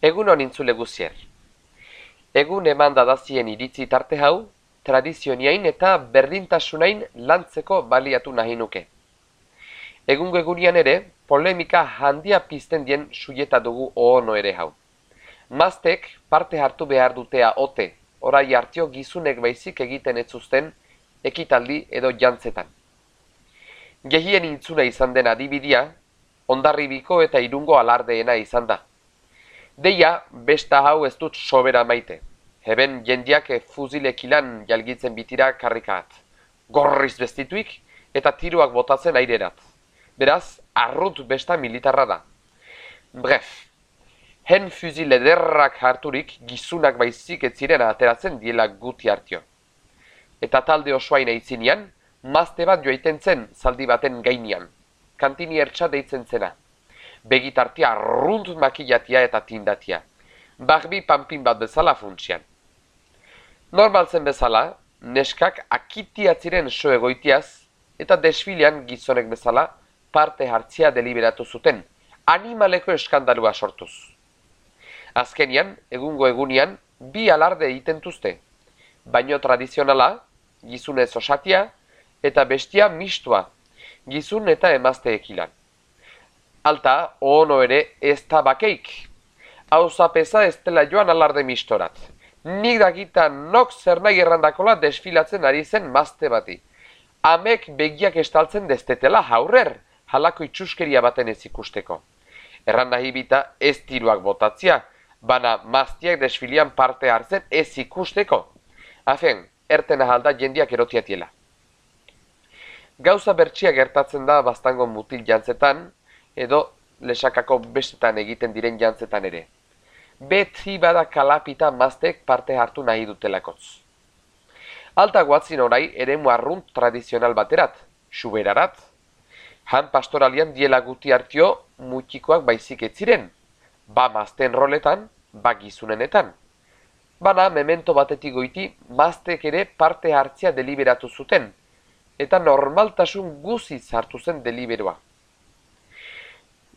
Egun hon intzule guzier. Egun eman dadazien iritzi tarte hau, tradizioniain eta berdintasunain lantzeko baliatu nahi nuke. Egun egunian ere, polemika handia pizten dien suieta dugu ohono ere hau. Maztek parte hartu behar dutea ote, orai hartio gizunek baizik egiten ez zuzten, ekitaldi edo jantzetan. Gehien intzuna izan den adibidia, ondarribiko eta irungo alardeena izan da. Deia, besta hau ez dut sobera maite. Heben jendiak fuzilekilan jalgitzen bitira karrikaat. Gorriz bestituik eta tiruak botatzen airerat. Beraz, arrut besta militarra da. Bref, hen fuzile derrak harturik gizunak baizik ez ziren ateratzen diela guti hartio. Eta talde osoain eitzinean, mazte bat joaiten zen zaldi baten gainian kantini ertsa deitzen zena. Begitartia arrunt makillatia eta tindatia. Barbi panpin bat bezala funtsian. Normaltzen bezala, neskak akitiatziren so egoitiaz eta desfilean gizonek bezala parte hartzia deliberatu zuten, animaleko eskandalua sortuz. Azkenian, egungo egunian, bi alarde egiten tuzte. Baino tradizionala, gizunez osatia, eta bestia mistua, gizun eta emazte ekilan. Alta, ono ere, ez da bakeik. Hau zapesa ez dela joan alarde mistorat. Nik dakita nok zer nahi errandakola desfilatzen ari zen mazte bati. Amek begiak estaltzen destetela haurrer, halako itxuskeria baten ez ikusteko. Erran nahi bita ez tiruak botatzia, bana maztiak desfilian parte hartzen ez ikusteko. Afen, erten ahalda jendiak erotiatiela. Gauza bertsia gertatzen da bastango mutil jantzetan, edo lesakako bestetan egiten diren jantzetan ere. Beti bada kalapita maztek parte hartu nahi dutelakotz. Alta guatzin orai ere muarrunt tradizional baterat, suberarat. Han pastoralian diela guti hartio mutikoak baizik ez ziren, ba mazten roletan, ba gizunenetan. Bana, memento batetik goiti, maztek ere parte hartzia deliberatu zuten, eta normaltasun guzi hartu zen deliberoa.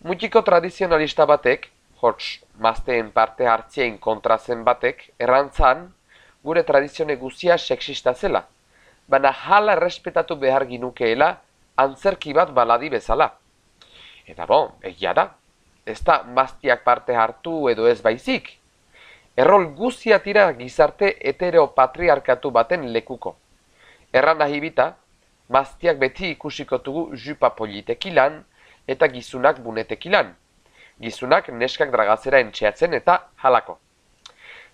Mutiko tradizionalista batek, hots mazteen parte hartzien kontra zen batek, errantzan, gure tradizione guzia sexista zela, baina hala errespetatu behar ginukeela antzerki bat baladi bezala. Eta bon, egia da, ez da maztiak parte hartu edo ez baizik, errol guzia tira gizarte heteropatriarkatu baten lekuko. Erran nahi maztiak beti ikusiko dugu jupa politekilan eta gizunak bunetekilan. Gizunak neskak dragazera entxeatzen eta halako.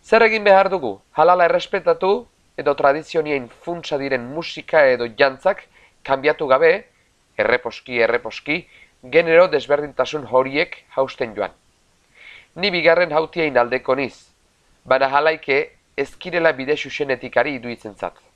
Zer egin behar dugu? Halala errespetatu edo tradizionien funtsa diren musika edo jantzak kanbiatu gabe, erreposki, erreposki, genero desberdintasun horiek hausten joan. Ni bigarren hautiein aldeko niz, baina halaike ezkirela bide susenetikari iduitzen zat.